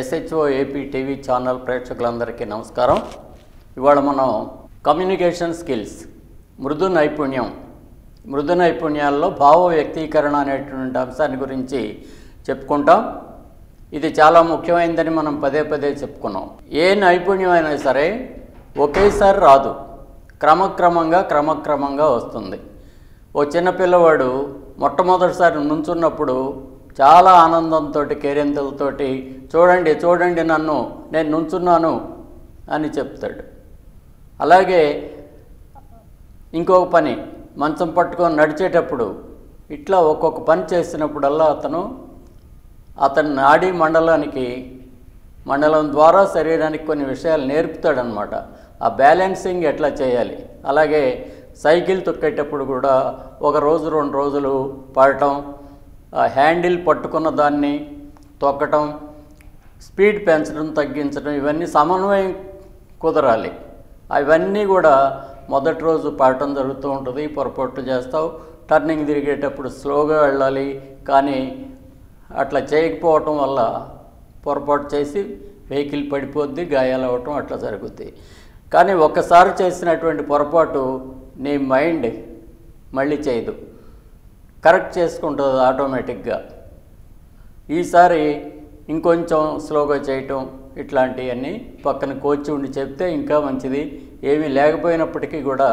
SHO AP TV channel ప్రేక్షకులందరికీ నమస్కారం. ఇవాళ మనం కమ్యూనికేషన్ స్కిల్స్ మృదు నైపుణ్యం మృదు నైపుణ్యాల్లో భావ వ్యక్తీకరణ అనేటువంటి అంశాన్ని గురించి చెప్పుకుంటాం. ఇది చాలా ముఖ్యమైనదని మనం పదే పదే చెప్పుకున్నాం. ఏ నైపుణ్యం అయినా సరే ఒకేసారి రాదు. క్రమక్రమంగా క్రమక్రమంగా వస్తుంది. ఓ చిన్న పిల్లవాడు మొట్టమొదటిసారి నుంచున్నప్పుడు చాలా ఆనందంతో కేరింతలతోటి చూడండి చూడండి నన్ను నేను నుంచున్నాను అని చెప్తాడు. అలాగే ఇంకొక పని మంచం పట్టుకొని నడిచేటప్పుడు ఇట్లా ఒక్కొక్క పని చేసినప్పుడల్లా అతను అతని నాడీ మండలానికి మండలం ద్వారా శరీరానికి కొన్ని విషయాలు నేర్పుతాడనమాట ఆ బ్యాలెన్సింగ్ ఎట్లా చేయాలి? అలాగే సైకిల్ తొక్కేటప్పుడు కూడా ఒక రోజు రెండు రోజులు పడటం హ్యాండిల్ పట్టుకున్న దాన్ని తొక్కటం స్పీడ్ పెంచడం తగ్గించడం ఇవన్నీ సమన్వయం కుదరాలి. అవన్నీ కూడా మొదటి రోజు పాడటం జరుగుతూ ఉంటుంది పొరపాటు చేస్తావు టర్నింగ్ తిరిగేటప్పుడు స్లోగా వెళ్ళాలి కానీ అట్లా చేయకపోవటం వల్ల పొరపాటు చేసి వెహికల్ పడిపోద్ది గాయాలు అవ్వటం అట్లా జరుగుద్ది. కానీ ఒక్కసారి చేసినటువంటి పొరపాటు నీ మైండ్ మళ్ళీ చేయదు. కరెక్ట్ చేసుకుంటుంది ఆటోమేటిక్గా. ఈసారి ఇంకొంచెం స్లోగా చేయటం ఇట్లాంటివన్నీ పక్కన కోచి ఉండి చెప్తే ఇంకా మంచిది. ఏమీ లేకపోయినప్పటికీ కూడా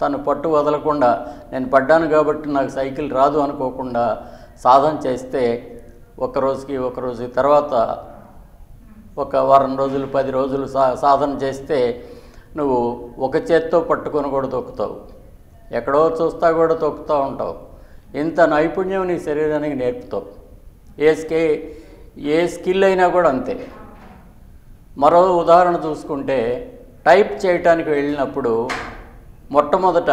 తను పట్టు వదలకుండా నేను పడ్డాను కాబట్టి నాకు సైకిల్ రాదు అనుకోకుండా సాధన చేస్తే ఒక రోజుకి ఒక రోజు తర్వాత ఒక వారం రోజులు పది రోజులు సా సాధన చేస్తే నువ్వు ఒక చేత్తో పట్టుకొని కూడా తొక్కుతావు. ఎక్కడో చూస్తా కూడా తొక్కుతూ ఉంటావు. ఇంత నైపుణ్యం నీ శరీరానికి నేర్పుతావు. ఏ స్కే ఏ స్కిల్ అయినా కూడా అంతే. మరో ఉదాహరణ చూసుకుంటే టైప్ చేయటానికి వెళ్ళినప్పుడు మొట్టమొదట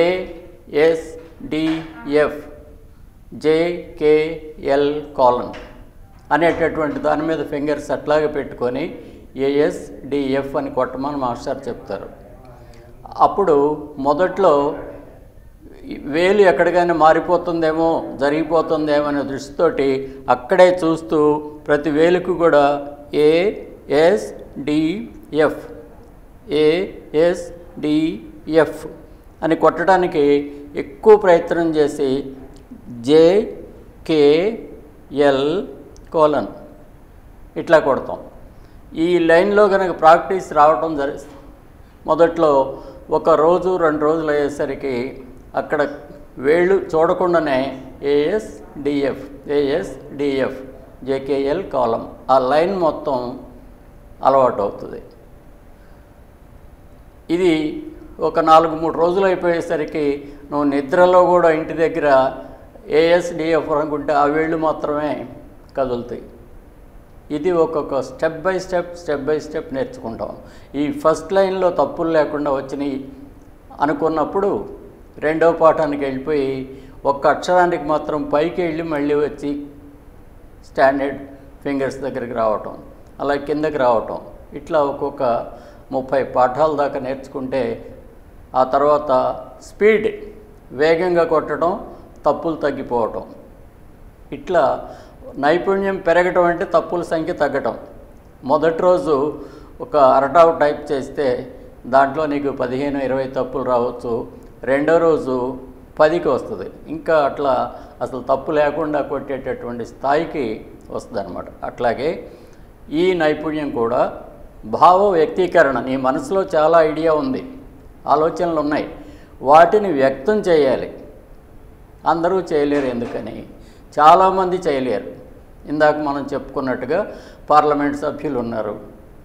ఏఎస్డిఎఫ్ జేకేఎల్ కాలన్ అనేటటువంటి దాని మీద ఫింగర్స్ అట్లాగే పెట్టుకొని ఏఎస్డిఎఫ్ అని కొట్టమని మాస్టర్ చెప్తారు. అప్పుడు మొదట్లో వేలు ఎక్కడికైనా మారిపోతుందేమో జరిగిపోతుందేమో అనే దృష్టితోటి అక్కడే చూస్తూ ప్రతి వేలుకు కూడా ఏఎస్డిఎఫ్ ఏఎస్డిఎఫ్ అని కొట్టడానికి ఎక్కువ ప్రయత్నం చేసి జేకేఎల్ కోలన్ ఇట్లా కొడతాం. ఈ లైన్లో కనుక ప్రాక్టీస్ రావటం జరి మొదట్లో ఒక రోజు రెండు రోజులు అయ్యేసరికి అక్కడ వేళ్ళు చూడకుండానే A S D F A S D F J K L కాలం ఆ లైన్ మొత్తం అలవాటు అవుతుంది. ఇది ఒక నాలుగు మూడు రోజులు అయిపోయేసరికి నువ్వు నిద్రలో కూడా ఇంటి దగ్గర ఏఎస్డిఎఫ్ అనుకుంటే ఆ వేళ్ళు మాత్రమే కదులుతాయి. ఇది ఒక్కొక్క step by step step by step నేర్చుకుంటాం. ఈ ఫస్ట్ లైన్లో తప్పులు లేకుండా వచ్చినాయి అనుకున్నప్పుడు రెండవ పాఠానికి వెళ్ళిపోయి ఒక్క అక్షరానికి మాత్రం పైకి వెళ్ళి మళ్ళీ వచ్చి స్టాండర్డ్ ఫింగర్స్ దగ్గరికి రావటం అలా కిందకి రావటం. ఇట్లా ఒక్కొక్క ముప్పై పాఠాల దాకా నేర్చుకుంటే ఆ తర్వాత స్పీడ్ వేగంగా కొట్టడం తప్పులు తగ్గిపోవటం. ఇట్లా నైపుణ్యం పెరగటం అంటే తప్పుల సంఖ్య తగ్గటం. మొదటి రోజు ఒక అరటావు టైప్ చేస్తే దాంట్లో నీకు పదిహేను ఇరవై తప్పులు రావచ్చు. రెండో రోజు పదికి వస్తుంది. ఇంకా అట్లా అసలు తప్పు లేకుండా కొట్టేటటువంటి స్థాయికి వస్తుంది అనమాట అట్లాగే ఈ నైపుణ్యం కూడా భావ వ్యక్తీకరణ. నీ మనసులో చాలా ఐడియా ఉంది. ఆలోచనలు ఉన్నాయి. వాటిని వ్యక్తం చేయాలి. అందరూ చేయలేరు ఎందుకని? చాలామంది చేయలేరు. ఇందాక మనం చెప్పుకున్నట్టుగా పార్లమెంట్ సభ్యులు ఉన్నారు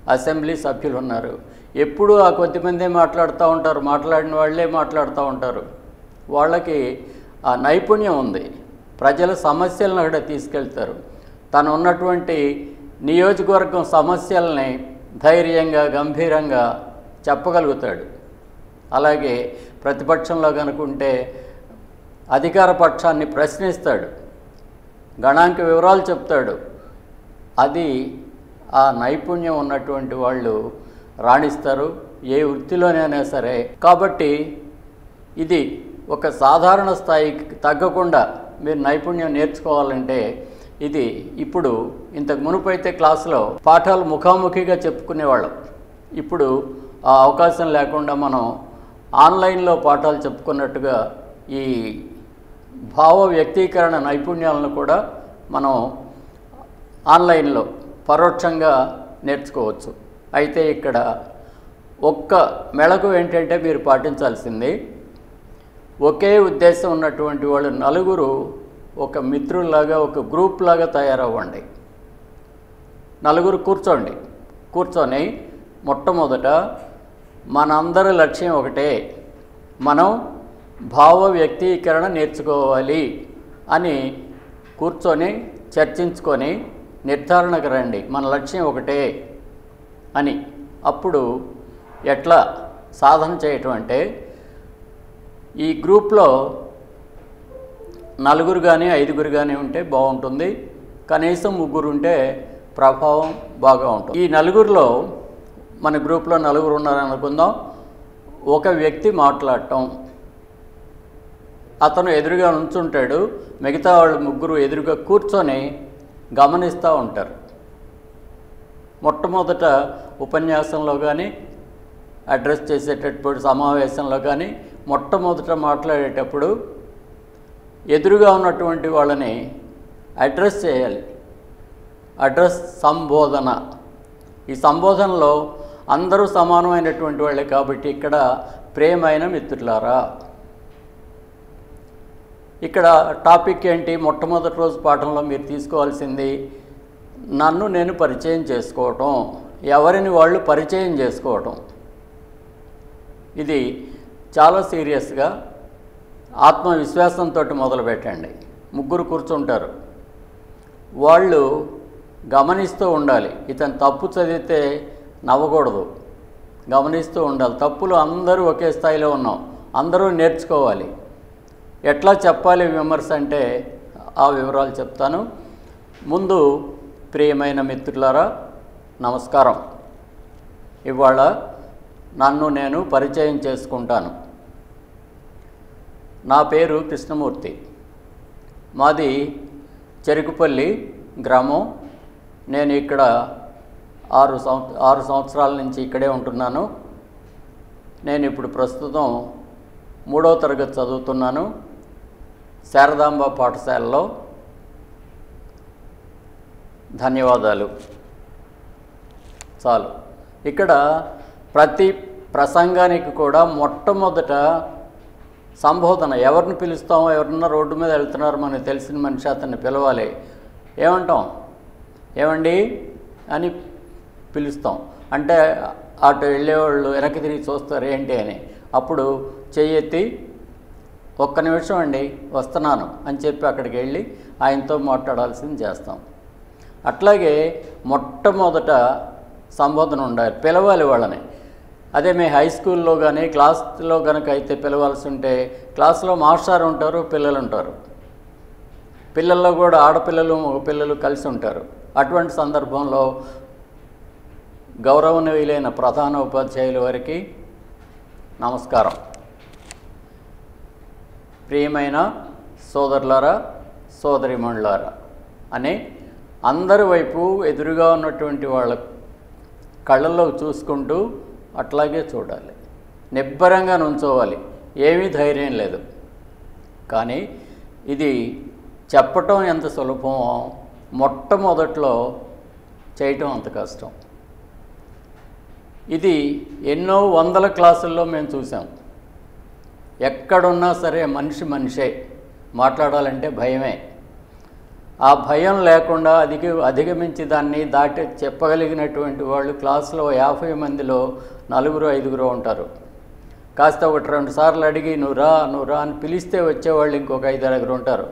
అసెంబ్లీ సభ్యులు ఉన్నారు ఎప్పుడూ ఆ కొద్దిమందే మాట్లాడుతూ ఉంటారు. మాట్లాడిన వాళ్ళే మాట్లాడుతూ ఉంటారు. వాళ్ళకి ఆ నైపుణ్యం ఉంది. ప్రజల సమస్యలను అక్కడ తీసుకెళ్తారు. తను ఉన్నటువంటి నియోజకవర్గం సమస్యల్ని ధైర్యంగా గంభీరంగా చెప్పగలుగుతాడు. అలాగే ప్రతిపక్షంలో కనుకుంటే అధికార పక్షాన్ని ప్రశ్నిస్తాడు. గణాంక వివరాలు చెప్తాడు. అది ఆ నైపుణ్యం ఉన్నటువంటి వాళ్ళు రాణిస్తారు ఏ వృత్తిలోనైనా సరే. కాబట్టి ఇది ఒక సాధారణ స్థాయికి తగ్గకుండా మీరు నైపుణ్యం నేర్చుకోవాలంటే ఇది ఇప్పుడు ఇంతకు మునుపైతే క్లాసులో పాఠాలు ముఖాముఖిగా చెప్పుకునేవాళ్ళం. ఇప్పుడు ఆ అవకాశం లేకుండా మనం ఆన్లైన్లో పాఠాలు చెప్పుకున్నట్టుగా ఈ భావ వ్యక్తీకరణ నైపుణ్యాలను కూడా మనం ఆన్లైన్లో పరోక్షంగా నేర్చుకోవచ్చు. అయితే ఇక్కడ ఒక్క మెళకు ఏంటంటే మీరు పాటించాల్సింది ఒకే ఉద్దేశం ఉన్నటువంటి వాళ్ళు నలుగురు ఒక మిత్రుల్లాగా ఒక గ్రూప్ లాగా తయారవ్వండి. నలుగురు కూర్చోండి. కూర్చొని మొట్టమొదట మనందరి లక్ష్యం ఒకటే మనం భావ వ్యక్తీకరణ నేర్చుకోవాలి అని కూర్చొని చర్చించుకొని నిర్ధారణకు రండి. మన లక్ష్యం ఒకటే. అని. అప్పుడు ఎట్లా సాధన చేయటం అంటే ఈ గ్రూప్లో నలుగురు కానీ ఐదుగురు కానీ ఉంటే బాగుంటుంది. కనీసం ముగ్గురు ఉంటే ప్రభావం బాగా ఉంటుంది. ఈ నలుగురిలో మన గ్రూప్లో నలుగురు ఉన్నారనుకుందాం. ఒక వ్యక్తి మాట్లాడటం. అతను ఎదురుగా నుంచుంటాడు. మిగతా వాళ్ళు ముగ్గురు ఎదురుగా కూర్చొని గమనిస్తూ ఉంటారు. మొట్టమొదట ఉపన్యాసంలో కానీ అడ్రస్ చేసేటప్పుడు సమావేశంలో కానీ మొట్టమొదట మాట్లాడేటప్పుడు ఎదురుగా ఉన్నటువంటి వాళ్ళని అడ్రస్ చేయాలి. అడ్రస్ సంబోధన. ఈ సంబోధనలో అందరూ సమానమైనటువంటి వాళ్ళే కాబట్టి ఇక్కడ ప్రేమైన మిత్రులారా. ఇక్కడ టాపిక్ ఏంటి? మొట్టమొదటి రోజు పాఠంలో మీరు తీసుకోవాల్సింది నన్ను నేను పరిచయం చేసుకోవటం. ఎవరిని వాళ్ళు పరిచయం చేసుకోవటం. ఇది చాలా సీరియస్గా ఆత్మవిశ్వాసంతో మొదలుపెట్టండి. ముగ్గురు కూర్చుంటారు. వాళ్ళు గమనిస్తూ ఉండాలి. ఇతను తప్పు చదివితే నవ్వకూడదు. గమనిస్తూ ఉండాలి. తప్పులు అందరూ ఒకే స్థాయిలో ఉన్నాం. అందరూ నేర్చుకోవాలి. ఎట్లా చెప్పాలి విమర్శ అంటే ఆ వివరాలు చెప్తాను. ముందు ప్రియమైన మిత్రులారా నమస్కారం. ఇవాళ నన్ను నేను పరిచయం చేసుకుంటాను. నా పేరు కృష్ణమూర్తి. మాది చెరుకుపల్లి గ్రామం. నేను ఇక్కడ ఆరు సంవ ఆరు సంవత్సరాల నుంచి ఇక్కడే ఉంటున్నాను. నేను ఇప్పుడు ప్రస్తుతం మూడో తరగతి చదువుతున్నాను. శారదాంబ పాఠశాలలో. ధన్యవాదాలు. చాలు. ఇక్కడ ప్రతి ప్రసంగానికి కూడా మొట్టమొదట సంబోధన ఎవరిని పిలుస్తామో ఎవరన్నా రోడ్డు మీద వెళ్తున్నారు మనకు తెలిసిన మనిషి అతన్ని పిలవాలి. ఏమంటాం? ఏమండి? అని పిలుస్తాం. అంటే అటు వెళ్ళేవాళ్ళు వెనక్కి తిరిగి చూస్తారు ఏంటి అని. అప్పుడు చెయ్యెత్తి ఒక్క నిమిషం అండి వస్తున్నాను అని చెప్పి అక్కడికి వెళ్ళి ఆయనతో మాట్లాడాల్సింది చేస్తాం. అట్లాగే మొట్టమొదట సంబోధన ఉండాలి. పిలవాలి వాళ్ళని. అదే మీ హై స్కూల్లో కానీ క్లాస్లో కనుక అయితే పిలవాల్సి ఉంటే క్లాస్లో మాస్టర్ ఉంటారు పిల్లలు ఉంటారు. పిల్లల్లో కూడా ఆడపిల్లలు మగ పిల్లలు కలిసి ఉంటారు. అటువంటి సందర్భంలో గౌరవనీయులైన ప్రధాన ఉపాధ్యాయుల వారికి నమస్కారం. ప్రియమైన సోదరులారా సోదరిమణులారా అని అందరి వైపు ఎదురుగా ఉన్నటువంటి వాళ్ళకు కళ్ళల్లో చూసుకుంటూ అట్లాగే చూడాలి. నిబ్బరంగా నుంచోవాలి. ఏమీ ధైర్యం లేదు. కానీ ఇది చెప్పటం ఎంత సులభమో మొట్టమొదట్లో చేయటం అంత కష్టం. ఇది ఎన్నో వందల క్లాసుల్లో మేము చూసాం ఎక్కడున్నా సరే మనిషి మనిషే. మాట్లాడాలంటే భయమే. ఆ భయం లేకుండా అధిగ అధిగమించి దాన్ని దాటి చెప్పగలిగినటువంటి వాళ్ళు క్లాసులో యాభై మందిలో నలుగురు ఐదుగురు ఉంటారు. కాస్త ఒకటి రెండు సార్లు అడిగి నువ్వు రా నువ్వు రా అని పిలిస్తే వచ్చేవాళ్ళు ఇంకొక ఐదారుగురు ఉంటారు.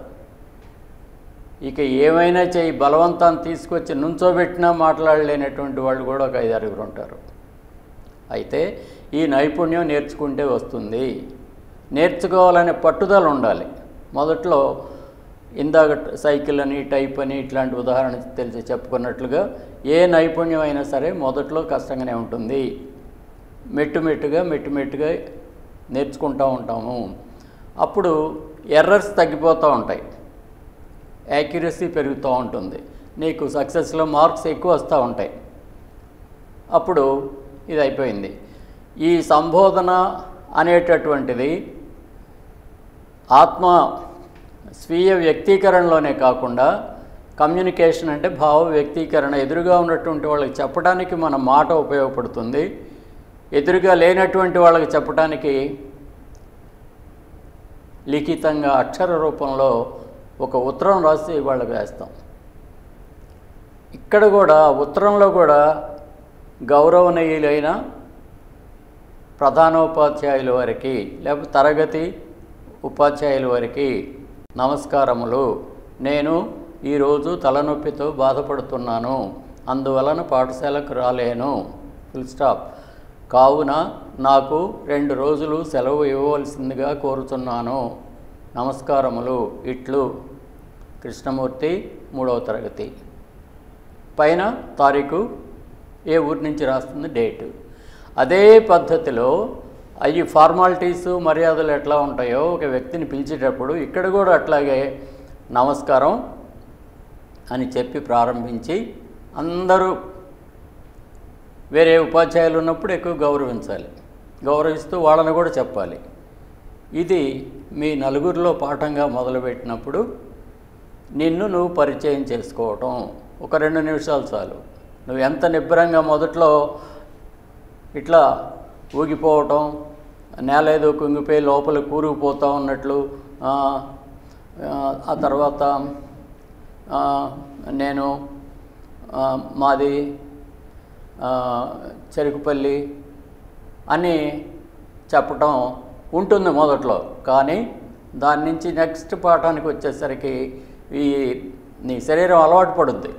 ఇక ఏమైనా చేయి బలవంతాన్ని తీసుకొచ్చి నుంచోబెట్టినా మాట్లాడలేనటువంటి వాళ్ళు కూడా ఒక ఐదారుగురు ఉంటారు. అయితే ఈ నైపుణ్యం నేర్చుకుంటే వస్తుంది. నేర్చుకోవాలనే పట్టుదల ఉండాలి. మొదట్లో ఇందాక సైకిల్ అని టైప్ అని ఇట్లాంటి ఉదాహరణ తెలిసి చెప్పుకున్నట్లుగా ఏ నైపుణ్యం అయినా సరే మొదట్లో కష్టంగానే ఉంటుంది. మెట్టు మెట్టుగా మెట్టు మెట్టుగా నేర్చుకుంటూ ఉంటాము. అప్పుడు ఎర్రర్స్ తగ్గిపోతూ ఉంటాయి. యాక్యురసీ పెరుగుతూ ఉంటుంది. నీకు సక్సెస్లో మార్క్స్ ఎక్కువ వస్తూ ఉంటాయి. అప్పుడు ఇది అయిపోయింది ఈ సంబోధన అనేటటువంటిది ఆత్మ స్వీయ వ్యక్తీకరణలోనే కాకుండా కమ్యూనికేషన్ అంటే భావ వ్యక్తీకరణ ఎదురుగా ఉన్నటువంటి వాళ్ళకి చెప్పడానికి మన మాట ఉపయోగపడుతుంది. ఎదురుగా లేనటువంటి వాళ్ళకి చెప్పడానికి లిఖితంగా అక్షర రూపంలో ఒక ఉత్తరం రాసి వాళ్ళకి వేస్తాం ఇక్కడ కూడా ఉత్తరంలో కూడా గౌరవనీయులైన ప్రధానోపాధ్యాయుల వారికి లేకపోతే తరగతి ఉపాధ్యాయుల వారికి నమస్కారములు. నేను ఈరోజు తలనొప్పితో బాధపడుతున్నాను. అందువలన పాఠశాలకు రాలేను. ఫుల్ స్టాప్ కావున నాకు రెండు రోజులు సెలవు ఇవ్వవలసిందిగా కోరుతున్నాను నమస్కారములు. ఇట్లు. కృష్ణమూర్తి మూడవ తరగతి. పైన తారీఖు ఏ ఊరి నుంచి రాస్తుంది? డేటు. అదే పద్ధతిలో అవి ఫార్మాలిటీస్ మర్యాదలు ఎట్లా ఉంటాయో ఒక వ్యక్తిని పిలిచేటప్పుడు ఇక్కడ కూడా అట్లాగే నమస్కారం అని చెప్పి ప్రారంభించి అందరూ వేరే ఉపాధ్యాయులు ఉన్నప్పుడు ఎక్కువ గౌరవించాలి. గౌరవిస్తూ వాళ్ళని కూడా చెప్పాలి. ఇది మీ నలుగురిలో పాఠంగా మొదలుపెట్టినప్పుడు నిన్ను నువ్వు పరిచయం చేసుకోవటం. ఒక రెండు నిమిషాలు చాలు. నువ్వు ఎంత నిబ్బరంగా మొదట్లో ఇట్లా ఊగిపోవటం నేల ఏదో కుంగిపోయి లోపల కూరుకుపోతూ ఉన్నట్లు ఆ, తర్వాత నేను మాది చెరుకుపల్లి అని చెప్పటం ఉంటుంది మొదట్లో. కానీ దాని నుంచి నెక్స్ట్ పాఠానికి వచ్చేసరికి ఈ నీ శరీరం అలవాటు పడుద్ది.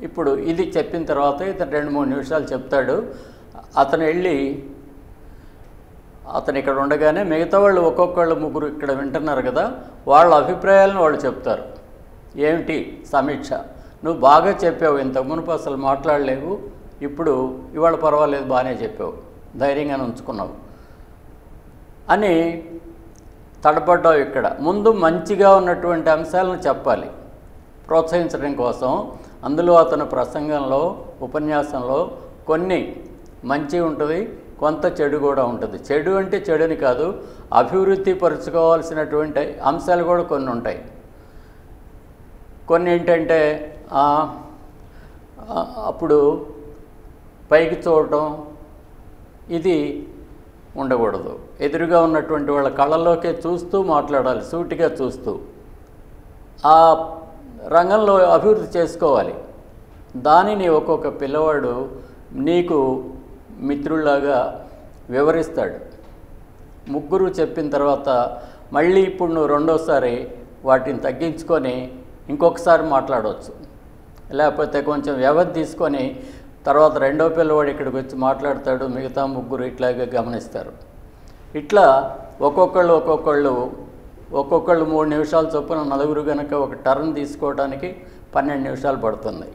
ఇప్పుడు ఇది చెప్పిన తర్వాత ఇతను రెండు మూడు నిమిషాలు చెప్తాడు. అతను వెళ్ళి అతను ఇక్కడ ఉండగానే మిగతా వాళ్ళు ఒక్కొక్కళ్ళు ముగ్గురు ఇక్కడ వింటున్నారు కదా వాళ్ళ అభిప్రాయాలను వాళ్ళు చెప్తారు. ఏమిటి సమీక్ష? నువ్వు బాగా చెప్పావు ఇంత మునుపు అసలు మాట్లాడలేవు ఇప్పుడు ఇవాళ పర్వాలేదు బాగానే చెప్పావు ధైర్యంగా ఉంచుకున్నావు అని తడబడ్డావు ఇక్కడ. ముందు మంచిగా ఉన్నటువంటి అంశాలను చెప్పాలి. ప్రోత్సహించడం కోసం అందులో అతను ప్రసంగంలో ఉపన్యాసంలో కొన్ని మంచి ఉంటుంది కొంత చెడు కూడా ఉంటుంది. చెడు అంటే చెడుని కాదు అభివృద్ధి పరుచుకోవాల్సినటువంటి అంశాలు కూడా కొన్ని ఉంటాయి. కొన్ని ఏంటంటే అప్పుడు పైకి చూడటం ఇది ఉండకూడదు. ఎదురుగా ఉన్నటువంటి వాళ్ళ కళ్ళల్లోకే చూస్తూ మాట్లాడాలి సూటిగా చూస్తూ. ఆ రంగంలో అభివృద్ధి చేసుకోవాలి. దానిని ఒక్కొక్క పిల్లవాడు నీకు మిత్రుల్లాగా వివరిస్తాడు. ముగ్గురు చెప్పిన తర్వాత మళ్ళీ ఇప్పుడు నువ్వు రెండోసారి వాటిని తగ్గించుకొని ఇంకొకసారి మాట్లాడవచ్చు లేకపోతే కొంచెం వ్యవధి తీసుకొని తర్వాత రెండో పిల్లవాడు ఇక్కడికి వచ్చి మాట్లాడతాడు మిగతా ముగ్గురు ఇట్లాగే గమనిస్తారు. ఇట్లా ఒక్కొక్కళ్ళు ఒక్కొక్కళ్ళు ఒక్కొక్కళ్ళు మూడు నిమిషాలు చొప్పున నలుగురు కనుక ఒక టర్న్ తీసుకోవడానికి పన్నెండు నిమిషాలు పడుతుంది.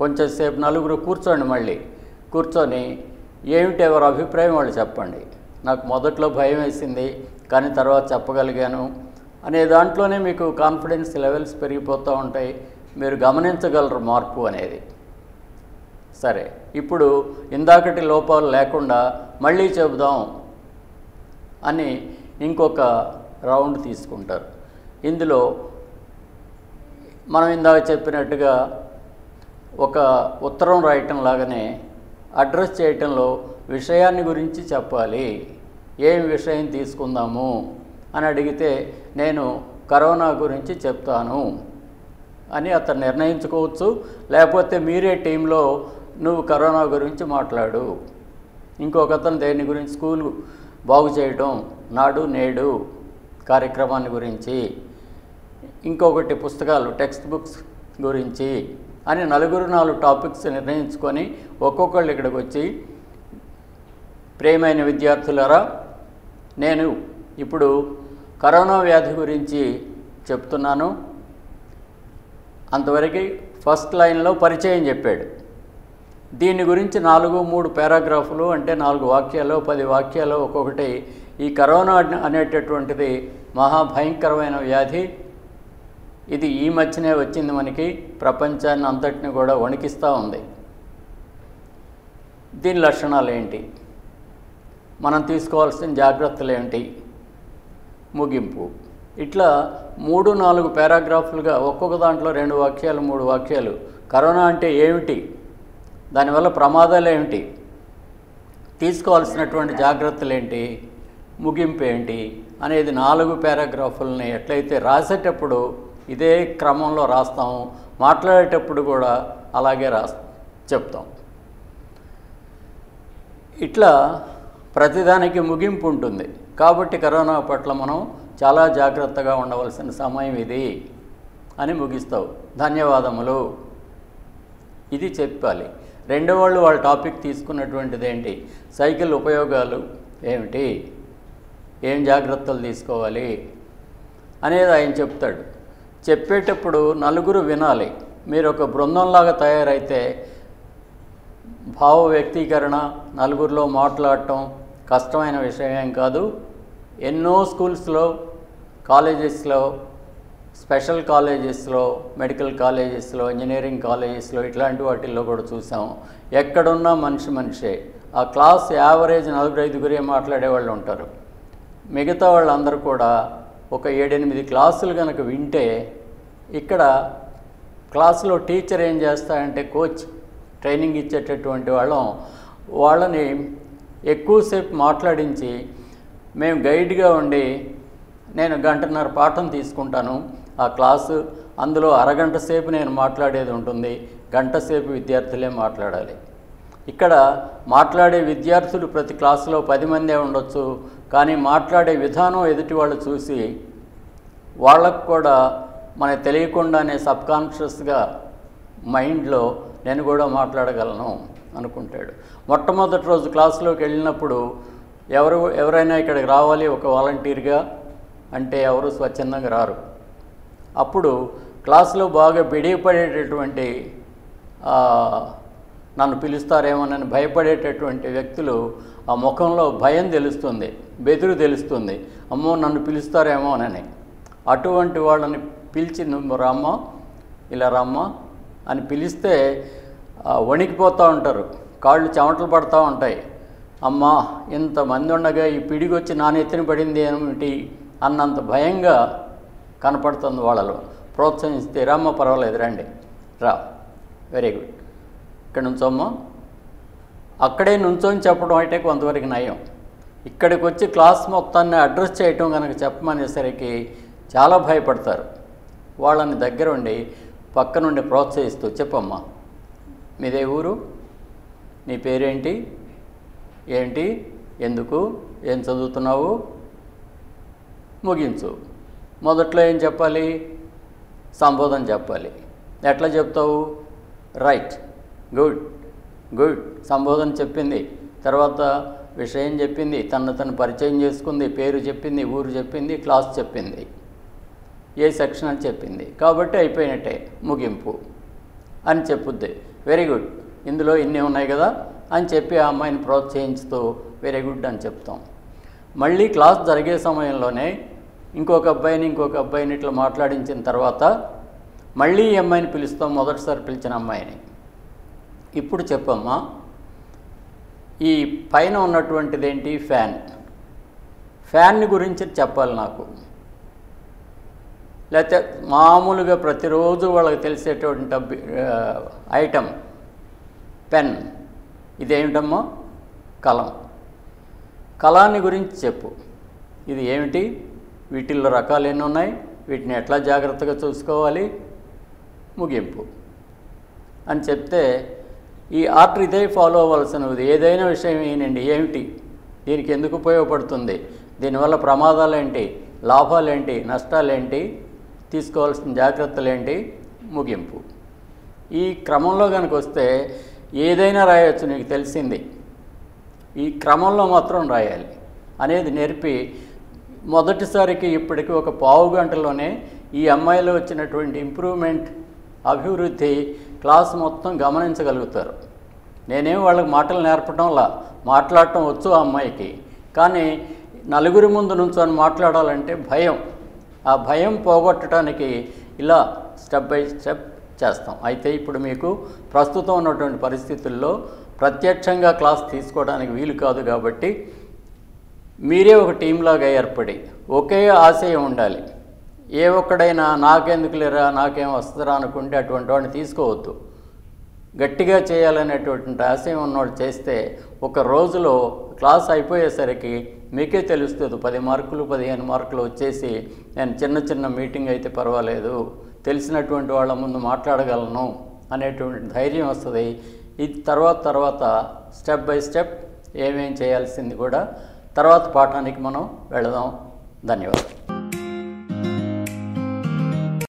కొంచెం సేపు నలుగురు కూర్చోండి మళ్ళీ. కూర్చొని ఏమిటి ఎవరి అభిప్రాయం వాళ్ళు చెప్పండి. నాకు మొదట్లో భయం వేసింది కానీ తర్వాత చెప్పగలిగాను. అనే దాంట్లోనే మీకు కాన్ఫిడెన్స్ లెవెల్స్ పెరిగిపోతూ ఉంటాయి. మీరు గమనించగలరు మార్పు అనేది. సరే ఇప్పుడు ఇందాకటి లోపాలు లేకుండా మళ్ళీ చెబుదాం అని ఇంకొక రౌండ్ తీసుకుంటారు. ఇందులో మనం ఇందాక చెప్పినట్టుగా ఒక ఉత్తరం రాయటం లాగానే అడ్రస్ చేయటంలో విషయాన్ని గురించి చెప్పాలి. ఏం విషయం తీసుకుందాము? అని అడిగితే నేను కరోనా గురించి చెప్తాను అని అతను నిర్ణయించుకోవచ్చు. లేకపోతే మీరే టీంలో నువ్వు కరోనా గురించి మాట్లాడు. ఇంకొక అతను దేని గురించి స్కూల్ బాగు చేయడం? నాడు నేడు కార్యక్రమాన్ని గురించి. ఇంకొకటి పుస్తకాలు టెక్స్ట్ బుక్స్ గురించి. అని నలుగురు నాలుగు టాపిక్స్ నిర్ణయించుకొని ఒక్కొక్కళ్ళు ఇక్కడికి వచ్చి ప్రేమైన విద్యార్థులారా నేను ఇప్పుడు కరోనా వ్యాధి గురించి చెప్తున్నాను. అంతవరకు ఫస్ట్ లైన్లో పరిచయం చెప్పాడు. దీని గురించి నాలుగు మూడు పారాగ్రాఫ్లు అంటే నాలుగు వాక్యాలు పది వాక్యాలు ఒక్కొక్కటి. ఈ కరోనా అనేటటువంటిది మహాభయంకరమైన వ్యాధి. ఇది ఈ మధ్యనే వచ్చింది మనకి ప్రపంచాన్ని అంతటిని కూడా వణికిస్తూ ఉంది. దీని లక్షణాలు ఏంటి? మనం తీసుకోవాల్సిన జాగ్రత్తలు ఏంటి? ముగింపు. ఇట్లా మూడు నాలుగు పారాగ్రాఫ్లుగా ఒక్కొక్క దాంట్లో రెండు వాక్యాలు మూడు వాక్యాలు. కరోనా అంటే ఏమిటి? దానివల్ల ప్రమాదాలు ఏమిటి? తీసుకోవాల్సినటువంటి జాగ్రత్తలు ఏంటి? ముగింపు ఏంటి? అనేది నాలుగు పారాగ్రాఫులని ఎట్లయితే రాసేటప్పుడు ఇదే క్రమంలో రాస్తాము మాట్లాడేటప్పుడు కూడా అలాగే రాస్ చెప్తాం. ఇట్లా ప్రతిదానికి ముగింపు ఉంటుంది. కాబట్టి కరోనా పట్ల మనం చాలా జాగ్రత్తగా ఉండవలసిన సమయం ఇది అని ముగిస్తావు. ధన్యవాదములు. ఇది చెప్పాలి. రెండో వాళ్ళు వాళ్ళ టాపిక్ తీసుకున్నటువంటిది ఏంటి? సైకిల్ ఉపయోగాలు ఏమిటి? ఏం జాగ్రత్తలు తీసుకోవాలి? అనేది ఆయన చెప్తాడు. చెప్పేటప్పుడు నలుగురు వినాలి. మీరు ఒక బృందంలాగా తయారైతే భావ వ్యక్తీకరణ నలుగురిలో మాట్లాడటం కష్టమైన విషయం ఏం కాదు. ఎన్నో స్కూల్స్లో కాలేజెస్లో స్పెషల్ కాలేజెస్లో మెడికల్ కాలేజెస్లో ఇంజనీరింగ్ కాలేజెస్లో ఇట్లాంటి వాటిల్లో కూడా చూసాం. ఎక్కడున్నా మనిషి మనిషే. ఆ క్లాస్ యావరేజ్ నలుగురు ఐదుగురే మాట్లాడే వాళ్ళు ఉంటారు. మిగతా వాళ్ళందరూ కూడా ఒక ఏడెనిమిది క్లాసులు కనుక వింటే ఇక్కడ క్లాసులో టీచర్ ఏం చేస్తాయంటే కోచ్ ట్రైనింగ్ ఇచ్చేటటువంటి వాళ్ళం. వాళ్ళని ఎక్కువసేపు మాట్లాడించి మేము గైడ్గా ఉండి నేను గంటన్నర పాఠం తీసుకుంటాను. ఆ క్లాసు అందులో అరగంట సేపు నేను మాట్లాడేది ఉంటుంది. గంట సేపు విద్యార్థులే మాట్లాడాలి. ఇక్కడ మాట్లాడే విద్యార్థులు ప్రతి క్లాసులో పది మందే ఉండొచ్చు కానీ మాట్లాడే విధానం ఎదుటి వాళ్ళు చూసి వాళ్ళకు కూడా మనకు తెలియకుండానే సబ్కాన్షియస్గా మైండ్లో నేను కూడా మాట్లాడగలను అనుకుంటాడు. మొట్టమొదటి రోజు క్లాసులోకి వెళ్ళినప్పుడు ఎవరు ఎవరైనా ఇక్కడికి రావాలి ఒక వాలంటీర్గా అంటే ఎవరు స్వచ్ఛందంగా రారు. అప్పుడు క్లాసులో బాగా బిడిపడేటటువంటి నన్ను పిలుస్తారేమోనని భయపడేటటువంటి వ్యక్తులు ఆ ముఖంలో భయం తెలుస్తుంది బెదురు తెలుస్తుంది. అమ్మో నన్ను పిలుస్తారేమోనని అటువంటి వాళ్ళని పిలిచి నువ్వు రమ్మ ఇలా రమ్మ అని పిలిస్తే వణికిపోతూ ఉంటారు. కాళ్ళు చెమటలు పడతా ఉంటాయి. అమ్మా ఇంతమంది ఉండగా ఈ పిడిగొచ్చి నా నెత్తిన పడింది ఏమిటి? అన్నంత భయంగా కనపడుతుంది వాళ్ళలో. ప్రోత్సహిస్తే రామ్మ పర్వాలేదు రండి. రా. Very good. ఇక్కడ నుంచోము? అక్కడే నుంచొని చెప్పడం అంటే కొంతవరకు నయం. ఇక్కడికి వచ్చి క్లాస్ మొత్తాన్ని అడ్రస్ చేయటం కనుక చెప్పమనేసరికి చాలా భయపడతారు. వాళ్ళని దగ్గర ఉండి పక్క నుండి ప్రోత్సహిస్తూ చెప్పమ్మా మీదే ఊరు? నీ పేరేంటి? ఏంటి? ఎందుకు? ఏం చదువుతున్నావు? ముగించు. మొదట్లో ఏం చెప్పాలి? సంబోధన చెప్పాలి. ఎట్లా చెప్తావు? రైట్. Good good. సంబోధన చెప్పింది. తర్వాత విషయం చెప్పింది. తను తను పరిచయం చేసుకుంది. పేరు చెప్పింది ఊరు చెప్పింది క్లాస్ చెప్పింది. ఏ సెక్షన్ అని చెప్పింది. కాబట్టి అయిపోయినట్టే ముగింపు అని చెప్పుద్ది. Very good. ఇందులో ఇన్ని ఉన్నాయి కదా అని చెప్పి ఆ అమ్మాయిని ప్రోత్సహించుతూ వెరీ గుడ్ అని చెప్తాం. మళ్ళీ క్లాస్ జరిగే సమయంలోనే ఇంకొక అబ్బాయిని ఇంకొక అబ్బాయిని ఇట్లా మాట్లాడించిన తర్వాత మళ్ళీ ఈ అమ్మాయిని పిలుస్తాం. మొదటిసారి పిలిచిన అమ్మాయిని. ఇప్పుడు చెప్పమ్మా. ఈ పైన ఉన్నటువంటిది ఏంటి ఫ్యాన్. ఫ్యాన్ గురించి చెప్పాలి నాకు. లేకపోతే మామూలుగా ప్రతిరోజు వాళ్ళకి తెలిసేటువంటి ఐటమ్ పెన్. ఇదేమిటమ్మా? కలం. కళాన్ని గురించి చెప్పు. ఇది ఏమిటి? వీటిల్లో రకాలు ఎన్ని ఉన్నాయి? వీటిని ఎట్లా జాగ్రత్తగా చూసుకోవాలి? ముగింపు. అని చెప్తే ఈ ఆర్డర్ ఇదే ఫాలో అవ్వాల్సినది. ఏదైనా విషయం ఏనండి ఏమిటి? దీనికి ఎందుకు ఉపయోగపడుతుంది? దీనివల్ల ప్రమాదాలు ఏంటి లాభాలు ఏంటి నష్టాలు ఏంటి తీసుకోవాల్సిన జాగ్రత్తలు ఏంటి ముగింపు. ఈ క్రమంలో కనుక వస్తే ఏదైనా రాయొచ్చు నీకు తెలిసింది. ఈ క్రమంలో మాత్రం రాయాలి. అనేది నేర్పి మొదటిసారికి ఇప్పటికి ఒక పావు గంటలోనే ఈ అమ్మాయిలో వచ్చినటువంటి ఇంప్రూవ్మెంట్ అభివృద్ధి క్లాస్ మొత్తం గమనించగలుగుతారు. నేనేమి వాళ్ళకి మాటలు నేర్పడంలా మాట్లాడటం వచ్చు ఆ అమ్మాయికి కానీ నలుగురి ముందు నుంచొని మాట్లాడాలంటే భయం. ఆ భయం పోగొట్టడానికి ఇలా స్టెప్ బై స్టెప్ చేస్తాం. అయితే ఇప్పుడు మీకు ప్రస్తుతం ఉన్నటువంటి పరిస్థితుల్లో ప్రత్యక్షంగా క్లాస్ తీసుకోవడానికి వీలు కాదు కాబట్టి మీరే ఒక టీంలాగా ఏర్పడి ఒకే ఆశయం ఉండాలి. ఏ ఒక్కడైనా నాకెందుకు లేరా నాకేం వస్తుందిరా అనుకుంటే అటువంటి వాడిని తీసుకోవద్దు. గట్టిగా చేయాలనేటువంటి ఆశయం ఉన్నవాడు చేస్తే ఒక రోజులో క్లాస్ అయిపోయేసరికి మీకే తెలుస్తుంది పది మార్కులు పదిహేను మార్కులు వచ్చేసి నేను చిన్న చిన్న మీటింగ్ అయితే పర్వాలేదు తెలిసినటువంటి వాళ్ళ ముందు మాట్లాడగలను అనేటువంటి ధైర్యం వస్తుంది. ఇది తర్వాత తర్వాత స్టెప్ బై స్టెప్ ఏమేం చేయాల్సింది కూడా తర్వాత పాఠానికి మనం వెళదాం. ధన్యవాదాలు.